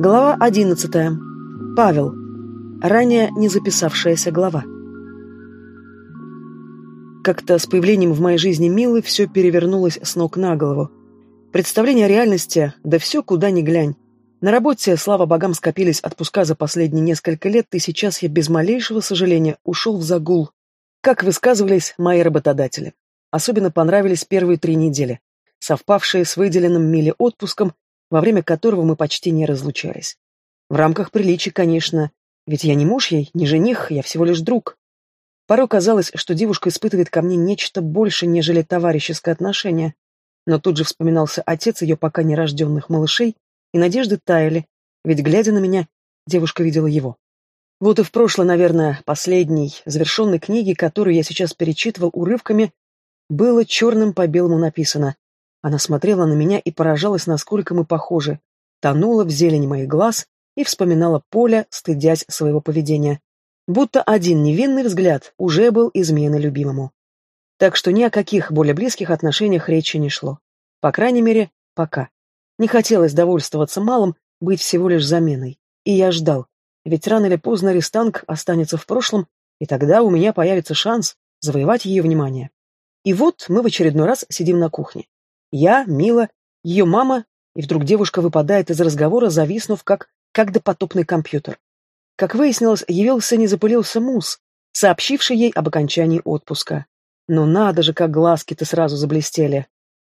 Глава одиннадцатая. Павел. Ранее не записавшаяся глава. Как-то с появлением в моей жизни Милы все перевернулось с ног на голову. Представление о реальности, да все куда ни глянь. На работе, слава богам, скопились отпуска за последние несколько лет, и сейчас я без малейшего сожаления ушел в загул. Как высказывались мои работодатели. Особенно понравились первые три недели, совпавшие с выделенным Миле отпуском во время которого мы почти не разлучались. В рамках приличий, конечно, ведь я не муж ей, не жених, я всего лишь друг. Порой казалось, что девушка испытывает ко мне нечто больше, нежели товарищеское отношение, но тут же вспоминался отец ее пока нерожденных малышей, и надежды таяли, ведь, глядя на меня, девушка видела его. Вот и в прошлой, наверное, последней, завершенной книге, которую я сейчас перечитывал урывками, было черным по белому написано она смотрела на меня и поражалась, насколько мы похожи, тонула в зелени моих глаз и вспоминала Поля, стыдясь своего поведения. Будто один невинный взгляд уже был изменой любимому. Так что ни о каких более близких отношениях речи не шло. По крайней мере, пока. Не хотелось довольствоваться малым, быть всего лишь заменой. И я ждал, ведь рано или поздно Ристанг останется в прошлом, и тогда у меня появится шанс завоевать ее внимание. И вот мы в очередной раз сидим на кухне. Я, Мила, ее мама, и вдруг девушка выпадает из разговора, зависнув, как, как допотопный компьютер. Как выяснилось, явился не запылился Мус, сообщивший ей об окончании отпуска. Но надо же, как глазки-то сразу заблестели.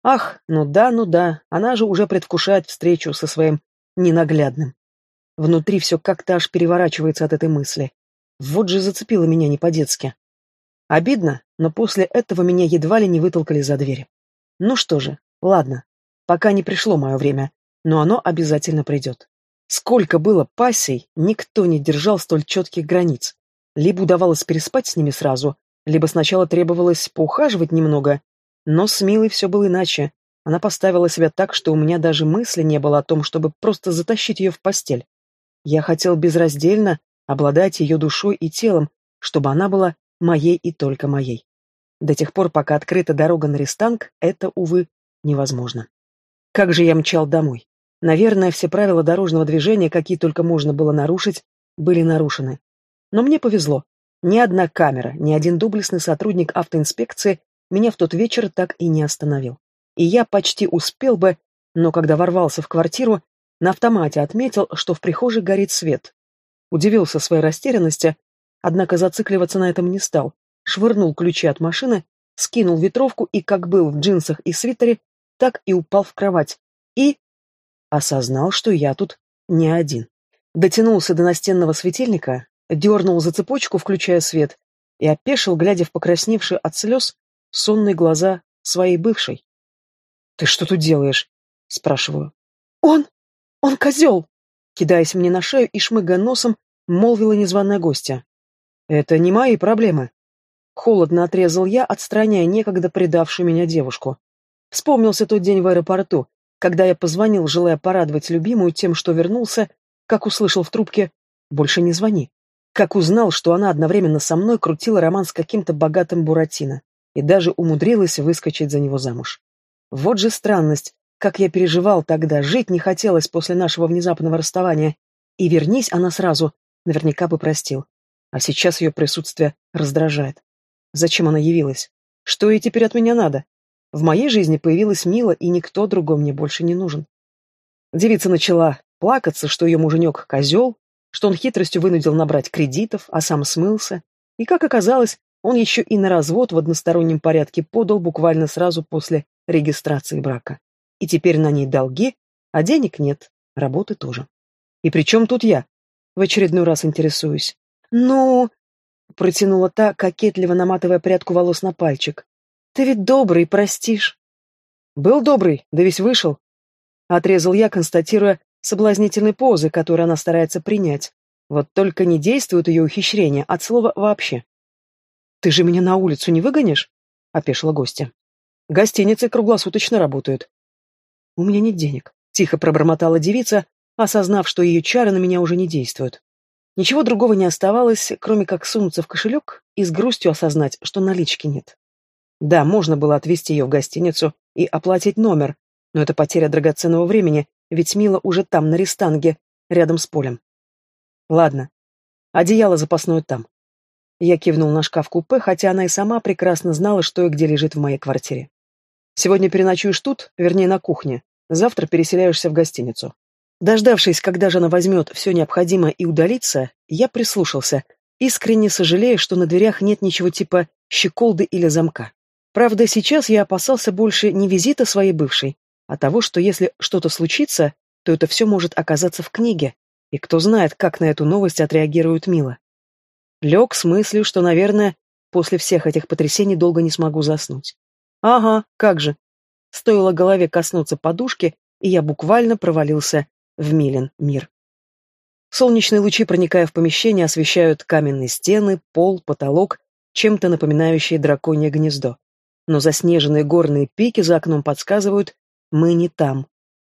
Ах, ну да, ну да, она же уже предвкушает встречу со своим ненаглядным. Внутри все как-то аж переворачивается от этой мысли. Вот же зацепило меня не по-детски. Обидно, но после этого меня едва ли не вытолкали за дверь. Ну что же, ладно, пока не пришло мое время, но оно обязательно придет. Сколько было пассий, никто не держал столь четких границ. Либо удавалось переспать с ними сразу, либо сначала требовалось поухаживать немного. Но с Милой все было иначе. Она поставила себя так, что у меня даже мысли не было о том, чтобы просто затащить ее в постель. Я хотел безраздельно обладать ее душой и телом, чтобы она была моей и только моей. До тех пор, пока открыта дорога на Рестанг, это, увы, невозможно. Как же я мчал домой? Наверное, все правила дорожного движения, какие только можно было нарушить, были нарушены. Но мне повезло. Ни одна камера, ни один дублесный сотрудник автоинспекции меня в тот вечер так и не остановил. И я почти успел бы, но когда ворвался в квартиру, на автомате отметил, что в прихожей горит свет. Удивился своей растерянности, однако зацикливаться на этом не стал, швырнул ключи от машины, скинул ветровку и, как был в джинсах и свитере, так и упал в кровать. И осознал, что я тут не один. Дотянулся до настенного светильника, дернул за цепочку, включая свет, и опешил, глядя в покрасневшие от слез сонные глаза своей бывшей. «Ты что тут делаешь?» — спрашиваю. «Он! Он козел!» Кидаясь мне на шею и шмыгая носом, молвила незваная гостья. «Это не мои проблемы», Холодно отрезал я, отстраняя некогда предавшую меня девушку. Вспомнился тот день в аэропорту, когда я позвонил, желая порадовать любимую тем, что вернулся, как услышал в трубке «Больше не звони». Как узнал, что она одновременно со мной крутила роман с каким-то богатым Буратино и даже умудрилась выскочить за него замуж. Вот же странность, как я переживал тогда, жить не хотелось после нашего внезапного расставания, и вернись она сразу, наверняка бы простил. А сейчас ее присутствие раздражает. Зачем она явилась? Что ей теперь от меня надо? В моей жизни появилась Мила, и никто другой мне больше не нужен. Девица начала плакаться, что ее муженек — козел, что он хитростью вынудил набрать кредитов, а сам смылся. И, как оказалось, он еще и на развод в одностороннем порядке подал буквально сразу после регистрации брака. И теперь на ней долги, а денег нет, работы тоже. И при чем тут я? В очередной раз интересуюсь. Ну, Протянула та, кокетливо наматывая прядку волос на пальчик. «Ты ведь добрый, простишь». «Был добрый, да весь вышел». Отрезал я, констатируя соблазнительные позы, которые она старается принять. Вот только не действует ее ухищрение от слова «вообще». «Ты же меня на улицу не выгонишь?» — опешила гостья. «Гостиницы круглосуточно работают». «У меня нет денег», — тихо пробормотала девица, осознав, что ее чары на меня уже не действуют. Ничего другого не оставалось, кроме как сунуться в кошелек и с грустью осознать, что налички нет. Да, можно было отвезти ее в гостиницу и оплатить номер, но это потеря драгоценного времени, ведь Мила уже там, на рестанге, рядом с полем. Ладно, одеяло запасное там. Я кивнул на шкаф-купе, хотя она и сама прекрасно знала, что и где лежит в моей квартире. Сегодня переночуешь тут, вернее, на кухне. Завтра переселяешься в гостиницу. Дождавшись, когда же она возьмет все необходимое и удалится, я прислушался, искренне сожалея, что на дверях нет ничего типа щеколды или замка. Правда, сейчас я опасался больше не визита своей бывшей, а того, что если что-то случится, то это все может оказаться в книге, и кто знает, как на эту новость отреагирует Мила. Лег с мыслью, что, наверное, после всех этих потрясений долго не смогу заснуть. Ага, как же. Стоило голове коснуться подушки, и я буквально провалился в Милен мир. Солнечные лучи, проникая в помещение, освещают каменные стены, пол, потолок, чем-то напоминающие драконье гнездо. Но заснеженные горные пики за окном подсказывают, мы не там.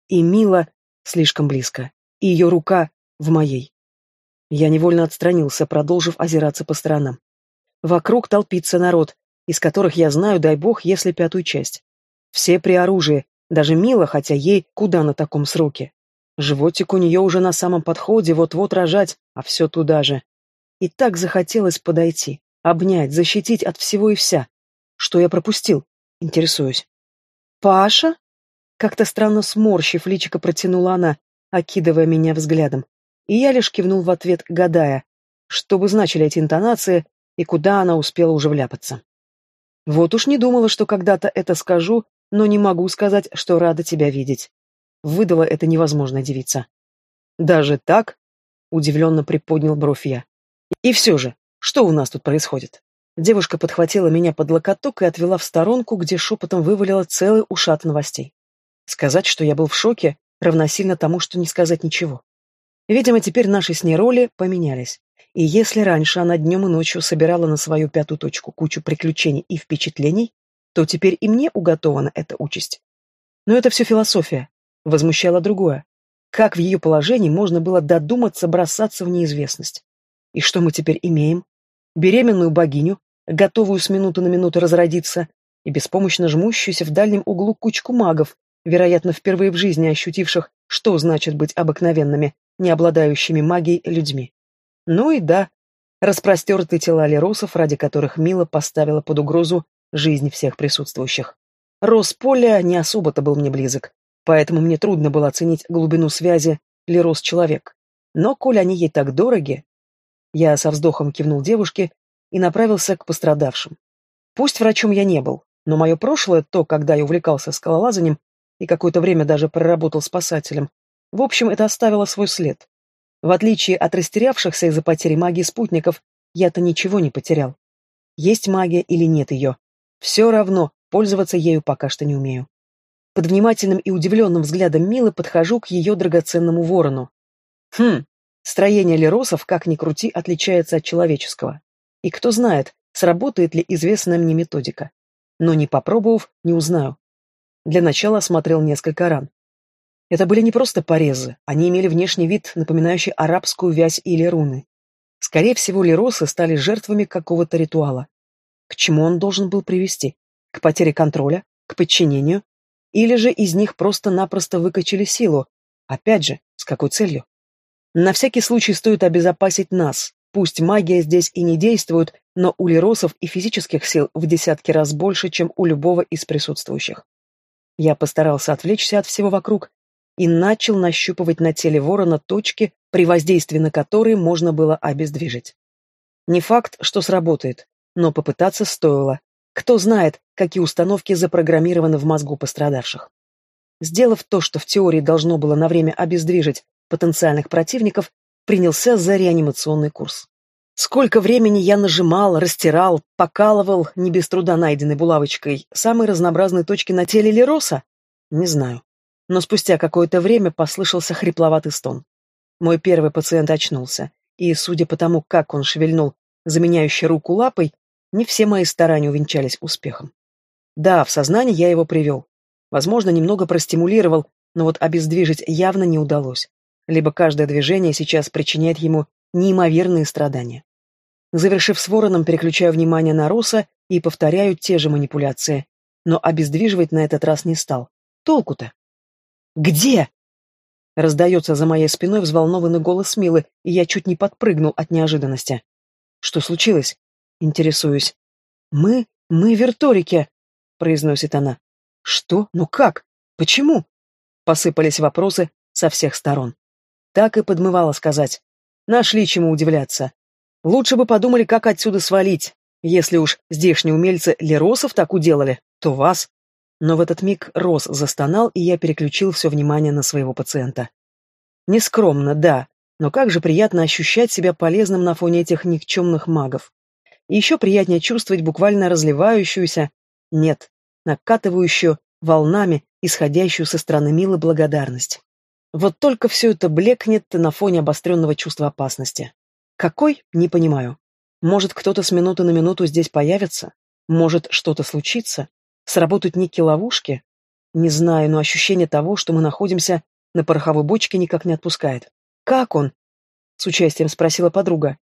И Мила слишком близко, и ее рука в моей. Я невольно отстранился, продолжив озираться по сторонам. Вокруг толпится народ, из которых я знаю, дай бог, если пятую часть. Все при оружии, даже Мила, хотя ей куда на таком сроке. Животик у нее уже на самом подходе, вот-вот рожать, а все туда же. И так захотелось подойти, обнять, защитить от всего и вся. Что я пропустил? Интересуюсь. «Паша?» Как-то странно сморщив, личико протянула она, окидывая меня взглядом и я лишь кивнул в ответ, гадая, что бы значили эти интонации и куда она успела уже вляпаться. Вот уж не думала, что когда-то это скажу, но не могу сказать, что рада тебя видеть. Выдала это невозможная девица. Даже так? Удивленно приподнял бровь я. И все же, что у нас тут происходит? Девушка подхватила меня под локоток и отвела в сторонку, где шепотом вывалила целый ушат новостей. Сказать, что я был в шоке, равносильно тому, что не сказать ничего. Видимо, теперь наши с ней роли поменялись. И если раньше она днем и ночью собирала на свою пятую точку кучу приключений и впечатлений, то теперь и мне уготована эта участь. Но это все философия. Возмущало другое. Как в ее положении можно было додуматься бросаться в неизвестность? И что мы теперь имеем? Беременную богиню, готовую с минуты на минуту разродиться, и беспомощно жмущуюся в дальнем углу кучку магов, вероятно, впервые в жизни ощутивших, что значит быть обыкновенными, не обладающими магией людьми. Ну и да, распростертые тела леросов, ради которых Мила поставила под угрозу жизнь всех присутствующих. Рос Поля не особо-то был мне близок, поэтому мне трудно было оценить глубину связи Лерос-человек. Но, коль они ей так дороги... Я со вздохом кивнул девушке и направился к пострадавшим. Пусть врачом я не был, но мое прошлое, то, когда я увлекался скалолазанием и какое-то время даже проработал спасателем, в общем, это оставило свой след. В отличие от растерявшихся из-за потери магии спутников, я-то ничего не потерял. Есть магия или нет ее. Все равно, пользоваться ею пока что не умею. Под внимательным и удивленным взглядом Милы подхожу к ее драгоценному ворону. Хм, строение леросов, как ни крути, отличается от человеческого. И кто знает, сработает ли известная мне методика. Но не попробовав, не узнаю. Для начала осмотрел несколько ран. Это были не просто порезы, они имели внешний вид, напоминающий арабскую вязь или руны. Скорее всего, лиросы стали жертвами какого-то ритуала. К чему он должен был привести? К потере контроля? К подчинению? Или же из них просто-напросто выкачали силу? Опять же, с какой целью? На всякий случай стоит обезопасить нас. Пусть магия здесь и не действует, но у лиросов и физических сил в десятки раз больше, чем у любого из присутствующих. Я постарался отвлечься от всего вокруг и начал нащупывать на теле ворона точки, при воздействии на которые можно было обездвижить. Не факт, что сработает, но попытаться стоило. Кто знает, какие установки запрограммированы в мозгу пострадавших. Сделав то, что в теории должно было на время обездвижить потенциальных противников, принялся за реанимационный курс. Сколько времени я нажимал, растирал, покалывал, не без труда найденной булавочкой, самые разнообразные точки на теле Лероса? Не знаю но спустя какое-то время послышался хрипловатый стон. Мой первый пациент очнулся, и, судя по тому, как он шевельнул заменяющей руку лапой, не все мои старания увенчались успехом. Да, в сознание я его привел. Возможно, немного простимулировал, но вот обездвижить явно не удалось. Либо каждое движение сейчас причиняет ему неимоверные страдания. Завершив с вороном, переключаю внимание на Роса и повторяю те же манипуляции. Но обездвиживать на этот раз не стал. Толку-то? «Где?» Раздается за моей спиной взволнованный голос Милы, и я чуть не подпрыгнул от неожиданности. Что случилось? Интересуюсь. Мы... мы верторики, произносит она. Что? Ну как? Почему? Посыпались вопросы со всех сторон. Так и подмывало сказать. Нашли чему удивляться. Лучше бы подумали, как отсюда свалить. Если уж здешние умельцы Леросов так уделали, то вас. Но в этот миг Рос застонал, и я переключил все внимание на своего пациента. Нескромно, да, но как же приятно ощущать себя полезным на фоне этих никчемных магов. И еще приятнее чувствовать буквально разливающуюся, нет, накатывающую волнами, исходящую со стороны Милы благодарность. Вот только все это блекнет на фоне обостренного чувства опасности. Какой? Не понимаю. Может, кто-то с минуты на минуту здесь появится? Может, что-то случится? Сработают некие ловушки? Не знаю, но ощущение того, что мы находимся на пороховой бочке, никак не отпускает. «Как он?» — с участием спросила подруга.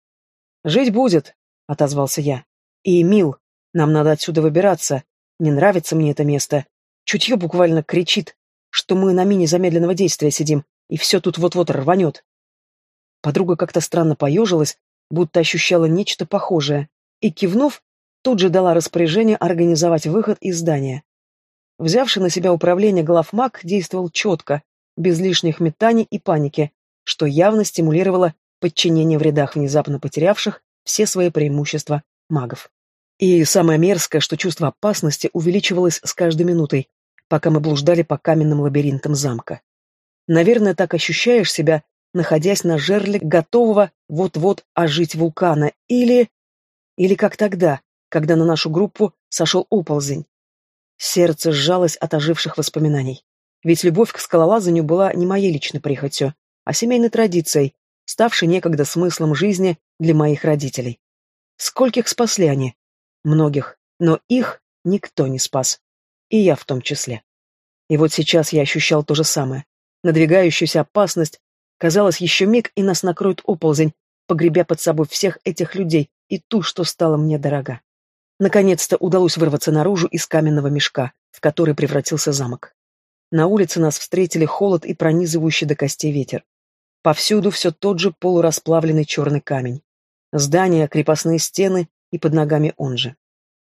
«Жить будет», — отозвался я. «И, Мил, нам надо отсюда выбираться. Не нравится мне это место. Чутье буквально кричит, что мы на мини замедленного действия сидим, и все тут вот-вот рванет». Подруга как-то странно поежилась, будто ощущала нечто похожее, и, кивнув, тут же дала распоряжение организовать выход из здания. Взявший на себя управление главмаг действовал четко, без лишних метаний и паники, что явно стимулировало подчинение в рядах внезапно потерявших все свои преимущества магов. И самое мерзкое, что чувство опасности увеличивалось с каждой минутой, пока мы блуждали по каменным лабиринтам замка. Наверное, так ощущаешь себя, находясь на жерле готового вот-вот ожить вулкана, или... Или как тогда, когда на нашу группу сошел оползень. Сердце сжалось от оживших воспоминаний. Ведь любовь к скалолазанию была не моей личной прихотью, а семейной традицией, ставшей некогда смыслом жизни для моих родителей. Скольких спасли они? Многих, но их никто не спас. И я в том числе. И вот сейчас я ощущал то же самое. Надвигающуюся опасность, казалось, еще миг, и нас накроет оползень, погребя под собой всех этих людей и ту, что стала мне дорога. Наконец-то удалось вырваться наружу из каменного мешка, в который превратился замок. На улице нас встретили холод и пронизывающий до костей ветер. Повсюду все тот же полурасплавленный черный камень. Здания, крепостные стены и под ногами он же.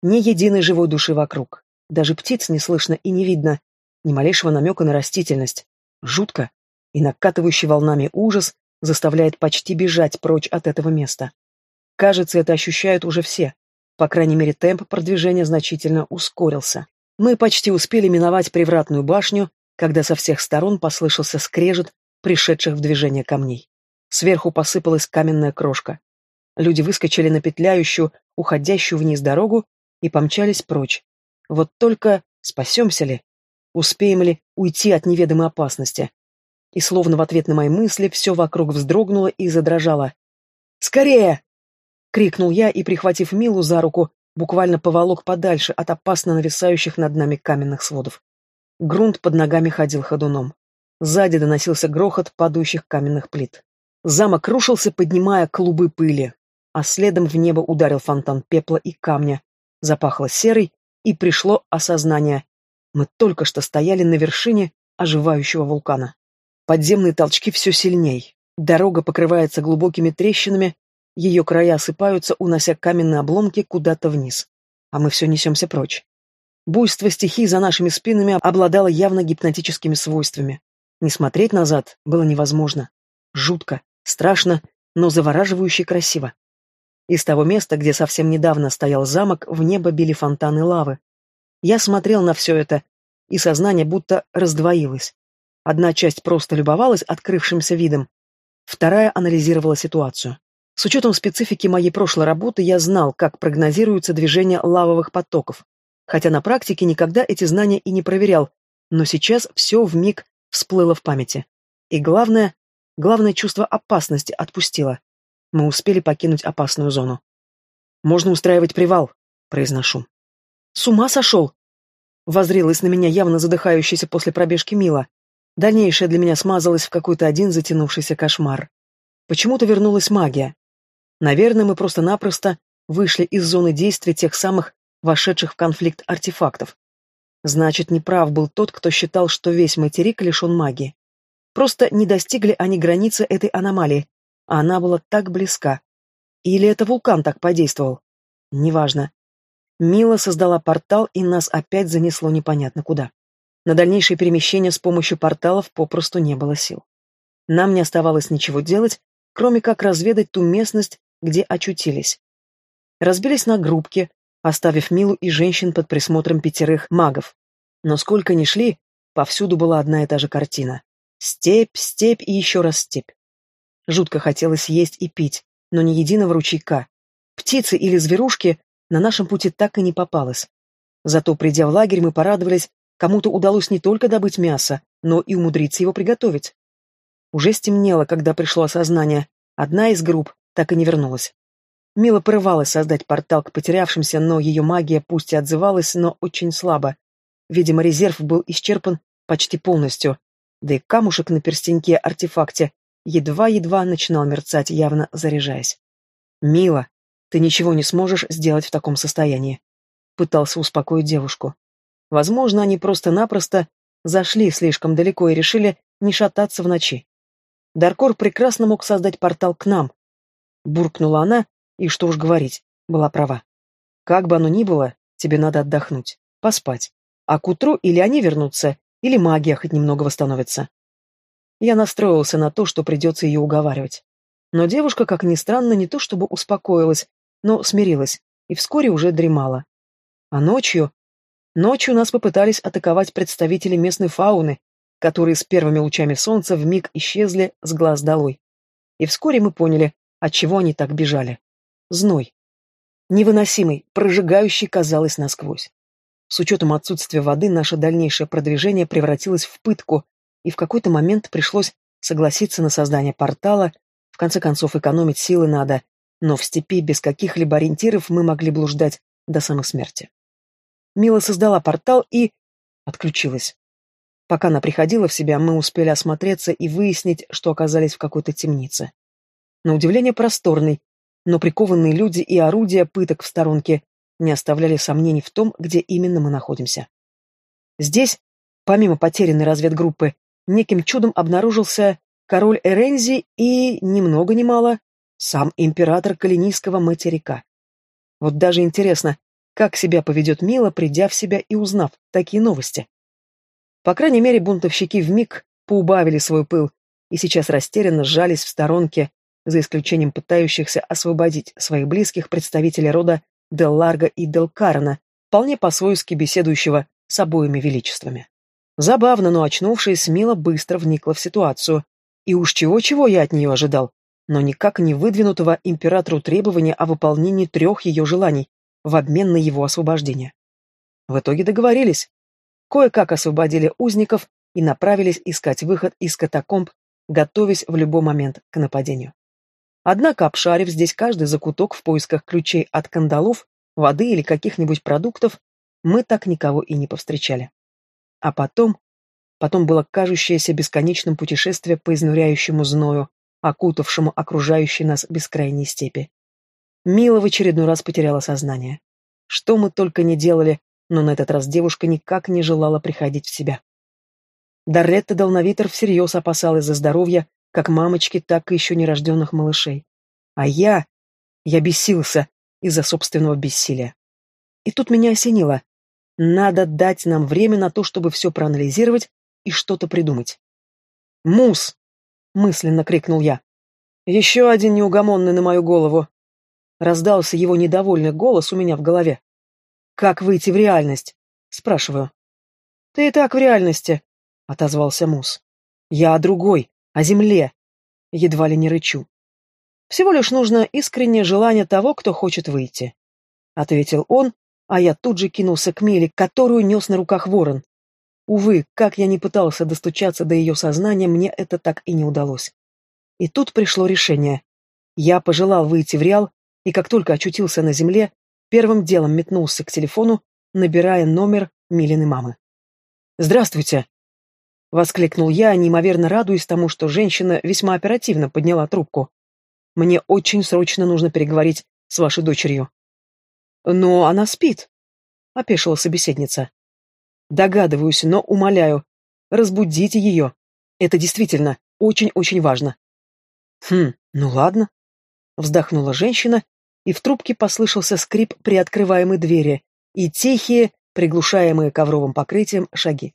Ни единой живой души вокруг. Даже птиц не слышно и не видно. Ни малейшего намека на растительность. Жутко. И накатывающий волнами ужас заставляет почти бежать прочь от этого места. Кажется, это ощущают уже все. По крайней мере, темп продвижения значительно ускорился. Мы почти успели миновать привратную башню, когда со всех сторон послышался скрежет пришедших в движение камней. Сверху посыпалась каменная крошка. Люди выскочили на петляющую, уходящую вниз дорогу и помчались прочь. Вот только спасемся ли? Успеем ли уйти от неведомой опасности? И словно в ответ на мои мысли все вокруг вздрогнуло и задрожало. «Скорее!» — крикнул я и, прихватив Милу за руку, буквально поволок подальше от опасно нависающих над нами каменных сводов. Грунт под ногами ходил ходуном. Сзади доносился грохот падающих каменных плит. Замок рушился, поднимая клубы пыли, а следом в небо ударил фонтан пепла и камня. Запахло серой, и пришло осознание. Мы только что стояли на вершине оживающего вулкана. Подземные толчки все сильней. Дорога покрывается глубокими трещинами, ее края осыпаются, унося каменные обломки куда-то вниз. А мы все несемся прочь. Буйство стихий за нашими спинами обладало явно гипнотическими свойствами. Не смотреть назад было невозможно. Жутко, страшно, но завораживающе красиво. Из того места, где совсем недавно стоял замок, в небо били фонтаны лавы. Я смотрел на все это, и сознание будто раздвоилось. Одна часть просто любовалась открывшимся видом, вторая анализировала ситуацию. С учетом специфики моей прошлой работы я знал, как прогнозируется движение лавовых потоков, хотя на практике никогда эти знания и не проверял, но сейчас все вмиг всплыло в памяти. И главное, главное чувство опасности отпустило. Мы успели покинуть опасную зону. «Можно устраивать привал», — произношу. «С ума сошел?» Возрилась на меня явно задыхающаяся после пробежки Мила. Дальнейшее для меня смазалось в какой-то один затянувшийся кошмар. Почему-то вернулась магия. Наверное, мы просто-напросто вышли из зоны действия тех самых вошедших в конфликт артефактов. Значит, неправ был тот, кто считал, что весь материк лишен магии. Просто не достигли они границы этой аномалии, а она была так близка. Или это вулкан так подействовал? Неважно. Мила создала портал, и нас опять занесло непонятно куда. На дальнейшее перемещение с помощью порталов попросту не было сил. Нам не оставалось ничего делать, кроме как разведать ту местность, где очутились. Разбились на группки, оставив Милу и женщин под присмотром пятерых магов. Но сколько ни шли, повсюду была одна и та же картина. Степь, степь и еще раз степь. Жутко хотелось есть и пить, но ни единого ручейка. Птицы или зверушки на нашем пути так и не попалось. Зато, придя в лагерь, мы порадовались, кому-то удалось не только добыть мясо, но и умудриться его приготовить. Уже стемнело, когда пришло осознание. Одна из групп так и не вернулась. Мила порывалась создать портал к потерявшимся, но ее магия пусть и отзывалась, но очень слабо. Видимо, резерв был исчерпан почти полностью, да и камушек на перстеньке артефакте едва-едва начинал мерцать, явно заряжаясь. «Мила, ты ничего не сможешь сделать в таком состоянии», — пытался успокоить девушку. Возможно, они просто-напросто зашли слишком далеко и решили не шататься в ночи. Даркор прекрасно мог создать портал к нам. Буркнула она, и что уж говорить, была права. Как бы оно ни было, тебе надо отдохнуть, поспать. А к утру или они вернутся, или магия хоть немного восстановится. Я настроился на то, что придется ее уговаривать. Но девушка, как ни странно, не то чтобы успокоилась, но смирилась, и вскоре уже дремала. А ночью... Ночью нас попытались атаковать представители местной фауны, которые с первыми лучами солнца вмиг исчезли с глаз долой. И вскоре мы поняли, от чего они так бежали. Зной. Невыносимый, прожигающий, казалось, насквозь. С учетом отсутствия воды наше дальнейшее продвижение превратилось в пытку, и в какой-то момент пришлось согласиться на создание портала, в конце концов экономить силы надо, но в степи без каких-либо ориентиров мы могли блуждать до самой смерти. Мила создала портал и... отключилась. Пока она приходила в себя, мы успели осмотреться и выяснить, что оказались в какой-то темнице. На удивление просторной, но прикованные люди и орудия пыток в сторонке не оставляли сомнений в том, где именно мы находимся. Здесь, помимо потерянной разведгруппы, неким чудом обнаружился король Эрензи и, ни много ни мало, сам император Калинийского материка. Вот даже интересно, как себя поведет Мила, придя в себя и узнав такие новости. По крайней мере, бунтовщики вмиг поубавили свой пыл и сейчас растерянно сжались в сторонке, за исключением пытающихся освободить своих близких представителей рода Дел Ларго и Дел Карна, вполне по-свойски беседующего с обоими величествами. Забавно, но очнувшись, Мила быстро вникла в ситуацию. И уж чего-чего я от нее ожидал, но никак не выдвинутого императору требования о выполнении трех ее желаний в обмен на его освобождение. В итоге договорились. Кое-как освободили узников и направились искать выход из катакомб, готовясь в любой момент к нападению. Однако, обшарив здесь каждый закуток в поисках ключей от кандалов, воды или каких-нибудь продуктов, мы так никого и не повстречали. А потом... Потом было кажущееся бесконечным путешествие по изнуряющему зною, окутавшему окружающей нас бескрайней степи. Мила в очередной раз потеряла сознание. Что мы только не делали, но на этот раз девушка никак не желала приходить в себя. Дарретта Долновитер всерьез опасалась за здоровье как мамочки, так и еще нерожденных малышей. А я... я бесился из-за собственного бессилия. И тут меня осенило. Надо дать нам время на то, чтобы все проанализировать и что-то придумать. «Мус!» — мысленно крикнул я. «Еще один неугомонный на мою голову!» Раздался его недовольный голос у меня в голове. «Как выйти в реальность?» — спрашиваю. «Ты и так в реальности», — отозвался Мус. «Я другой, о земле. Едва ли не рычу. Всего лишь нужно искреннее желание того, кто хочет выйти. Ответил он, а я тут же кинулся к Меле, которую нес на руках ворон. Увы, как я не пытался достучаться до ее сознания, мне это так и не удалось. И тут пришло решение. Я пожелал выйти в Реал, и как только очутился на земле, первым делом метнулся к телефону, набирая номер Милины мамы. «Здравствуйте!» Воскликнул я, неимоверно радуясь тому, что женщина весьма оперативно подняла трубку. «Мне очень срочно нужно переговорить с вашей дочерью». «Но она спит», — опешила собеседница. «Догадываюсь, но умоляю, разбудите ее. Это действительно очень-очень важно. Хм, ну ладно. Вздохнула женщина, и в трубке послышался скрип приоткрываемой двери и тихие, приглушаемые ковровым покрытием, шаги.